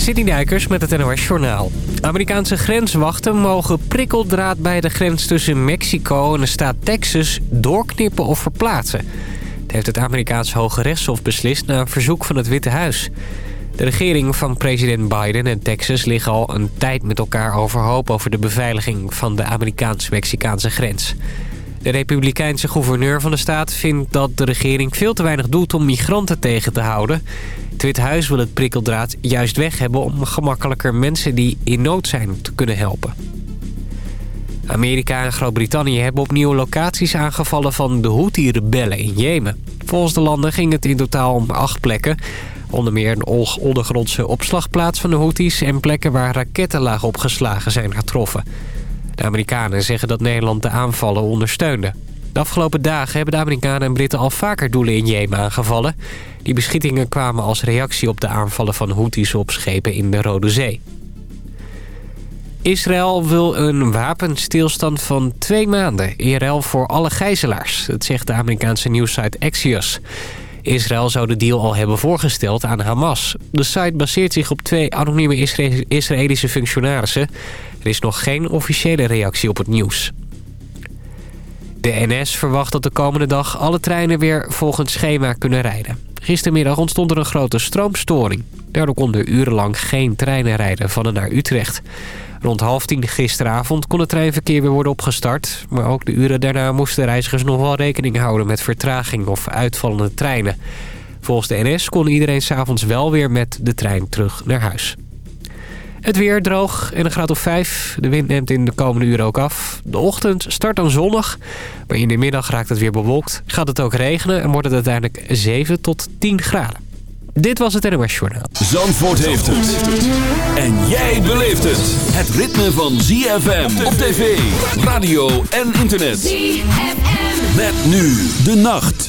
City Duikers met het NOS Journaal. Amerikaanse grenswachten mogen prikkeldraad bij de grens tussen Mexico en de staat Texas doorknippen of verplaatsen. Dat heeft het Amerikaanse Hoge Rechtshof beslist na een verzoek van het Witte Huis. De regering van president Biden en Texas liggen al een tijd met elkaar overhoop over de beveiliging van de Amerikaans-Mexicaanse grens. De republikeinse gouverneur van de staat vindt dat de regering veel te weinig doet om migranten tegen te houden. Het Witte Huis wil het prikkeldraad juist weg hebben om gemakkelijker mensen die in nood zijn te kunnen helpen. Amerika en Groot-Brittannië hebben opnieuw locaties aangevallen van de Houthi-rebellen in Jemen. Volgens de landen ging het in totaal om acht plekken. Onder meer een ondergrondse opslagplaats van de Houthis... en plekken waar raketten laag opgeslagen zijn getroffen. De Amerikanen zeggen dat Nederland de aanvallen ondersteunde. De afgelopen dagen hebben de Amerikanen en Britten al vaker doelen in Jemen aangevallen. Die beschietingen kwamen als reactie op de aanvallen van Houthis op schepen in de Rode Zee. Israël wil een wapenstilstand van twee maanden IRL voor alle gijzelaars. Dat zegt de Amerikaanse nieuwssite Axios. Israël zou de deal al hebben voorgesteld aan Hamas. De site baseert zich op twee anonieme Israëlische functionarissen. Er is nog geen officiële reactie op het nieuws. De NS verwacht dat de komende dag alle treinen weer volgens schema kunnen rijden. Gistermiddag ontstond er een grote stroomstoring. Daardoor konden urenlang geen treinen rijden van en naar Utrecht. Rond half tien gisteravond kon het treinverkeer weer worden opgestart. Maar ook de uren daarna moesten reizigers nog wel rekening houden met vertraging of uitvallende treinen. Volgens de NS kon iedereen s'avonds wel weer met de trein terug naar huis. Het weer droog en een graad of 5. De wind neemt in de komende uren ook af. De ochtend start dan zonnig, maar in de middag raakt het weer bewolkt. Gaat het ook regenen en wordt het uiteindelijk 7 tot 10 graden. Dit was het NOS Journaal. Zandvoort heeft het. En jij beleeft het. Het ritme van ZFM op tv, radio en internet. ZFM. Met nu de nacht.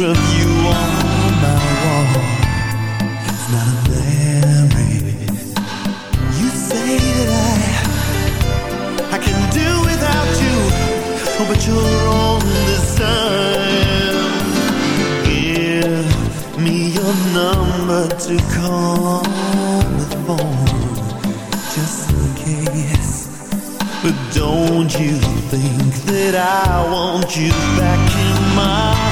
of you on my wall. It's not a memory. You say that I I can do without you. Oh, but you're only son Give me your number to call the phone. Just in case. But don't you think that I want you back in my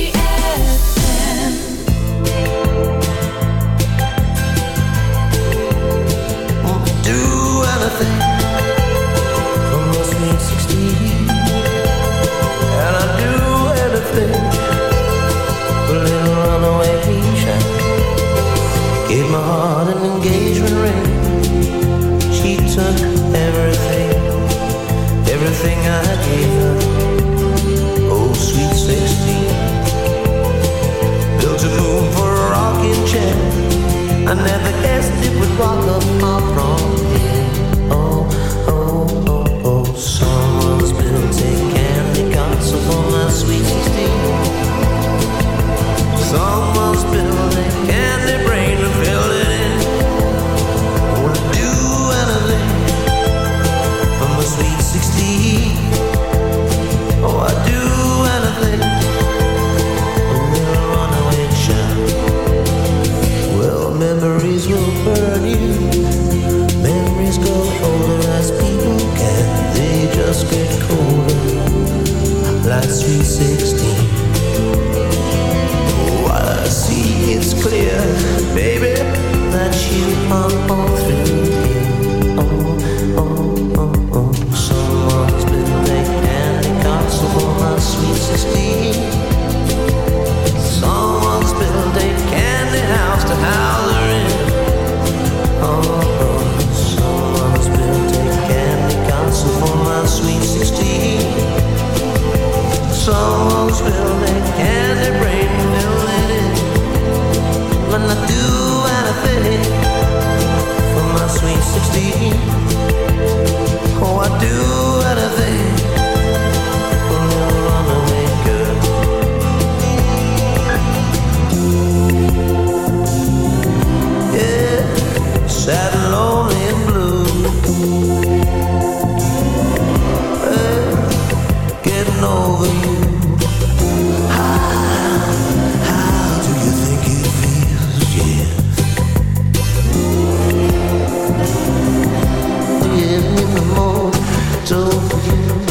over you.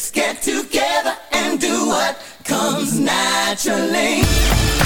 Let's get together and do what comes naturally.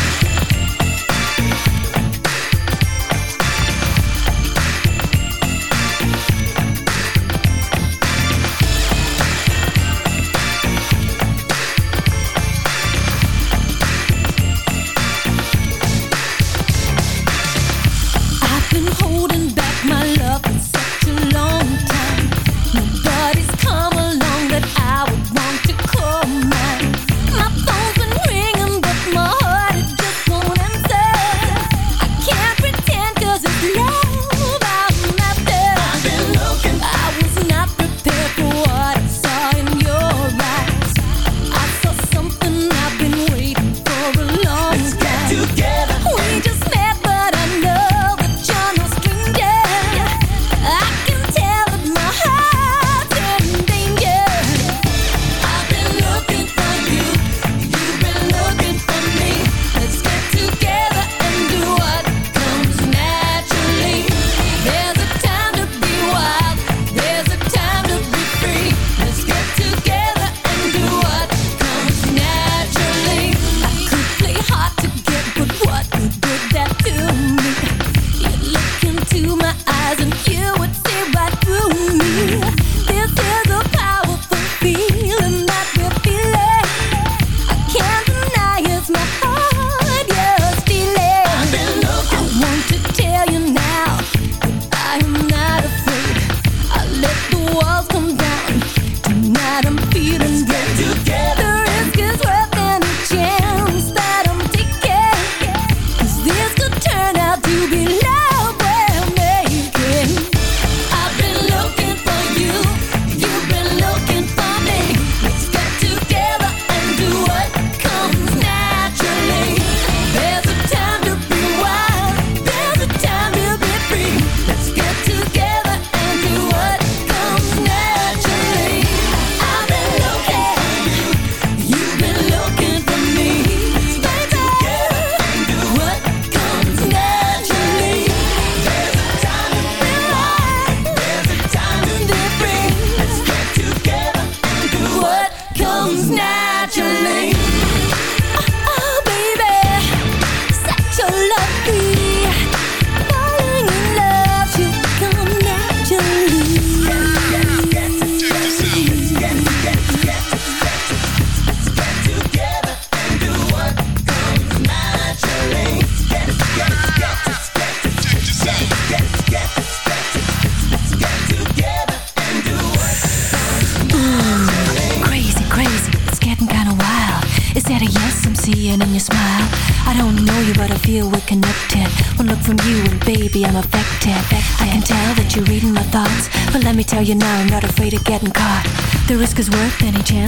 you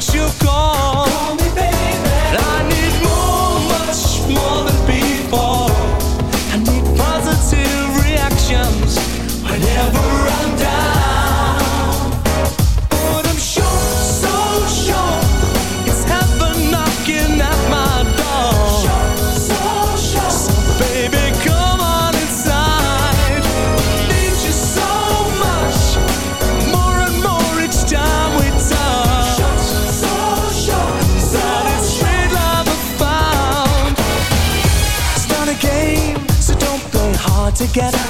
I'm hoping she'll hard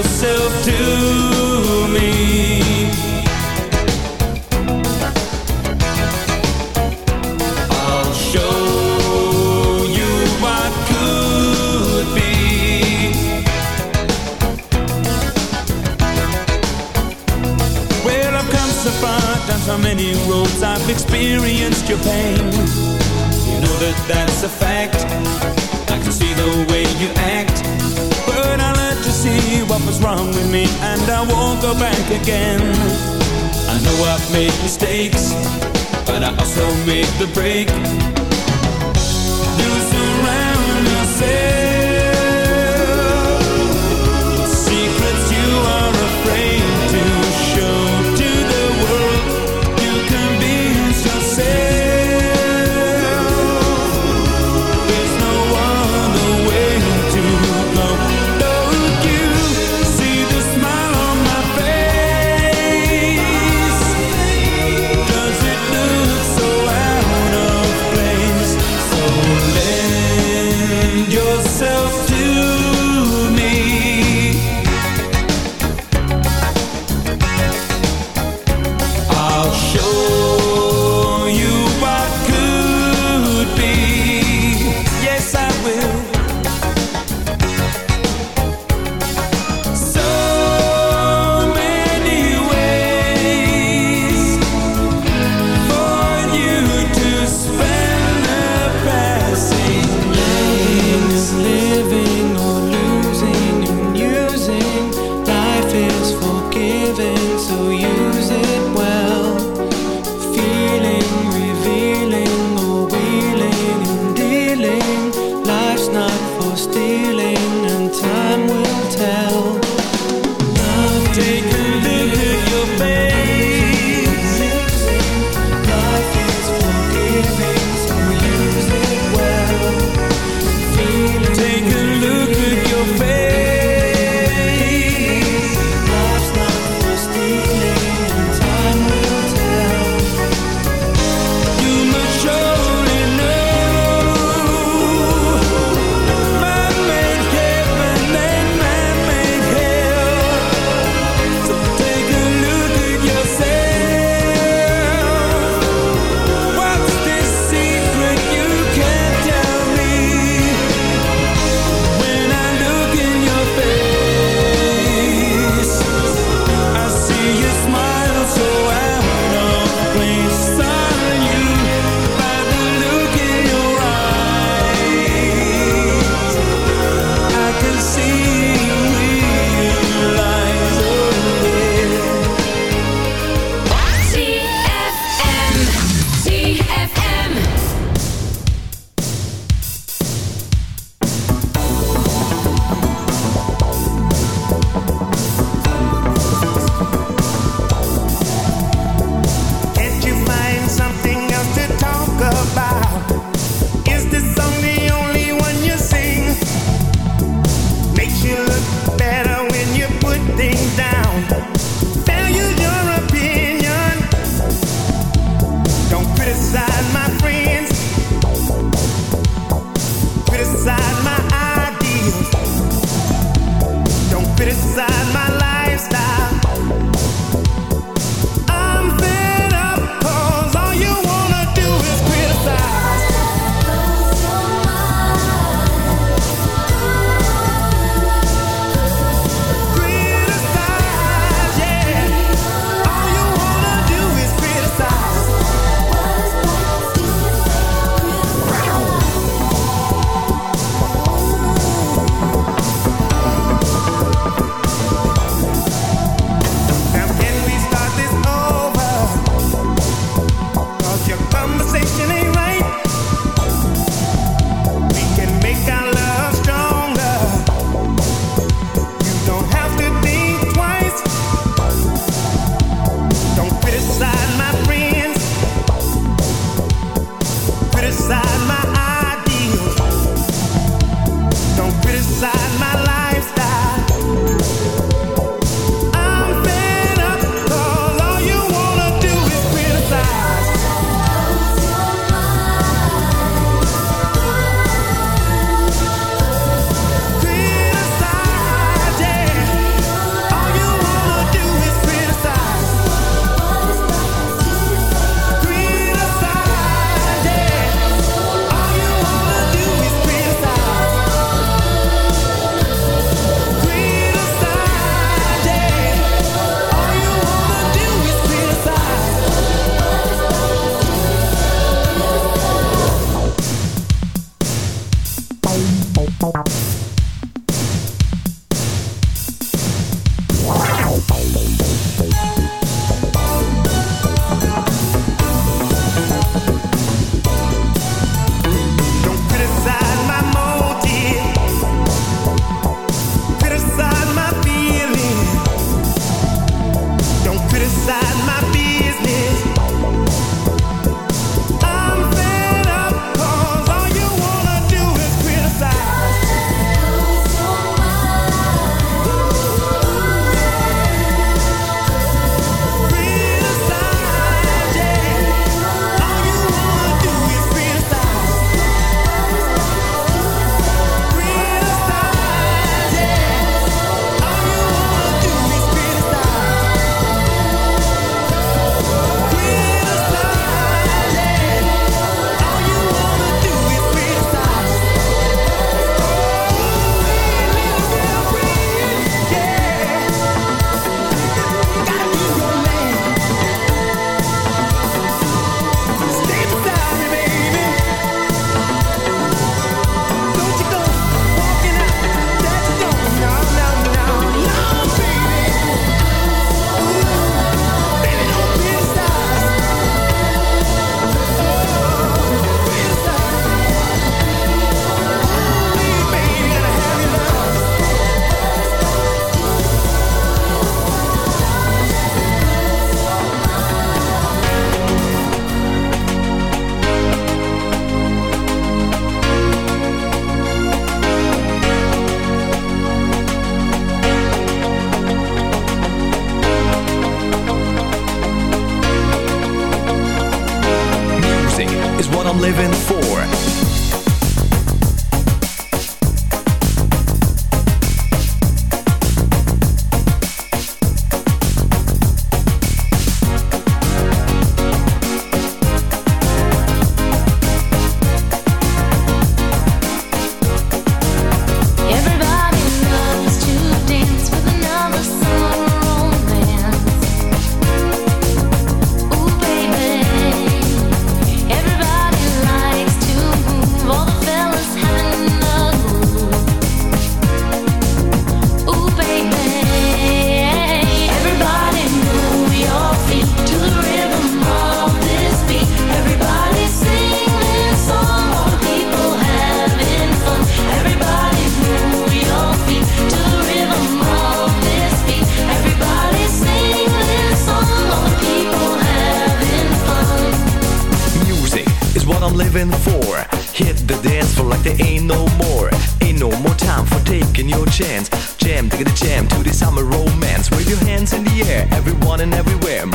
yourself to me. I'll show you what could be. Well, I've come so far, done so many roads, I've experienced your pain. You know that that's a fact. I can see the way you act. See what was wrong with me, and I won't go back again. I know I've made mistakes, but I also made the break. You surround yourself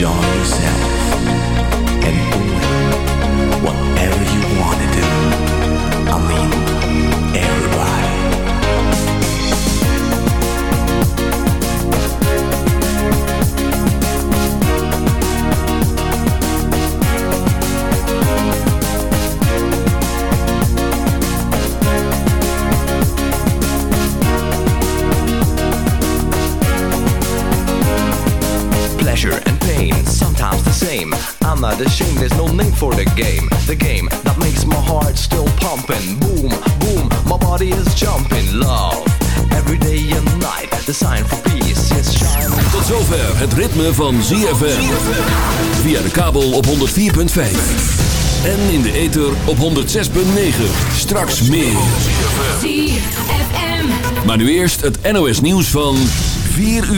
Enjoy yourself and doing whatever you game. The game that makes my heart still pumping. Boom, boom, my body is jumping. Love, every day and night, the sign for peace is shining. Tot zover het ritme van ZFM. Via de kabel op 104.5. En in de ether op 106.9. Straks meer. ZFM. Maar nu eerst het NOS nieuws van 4 uur.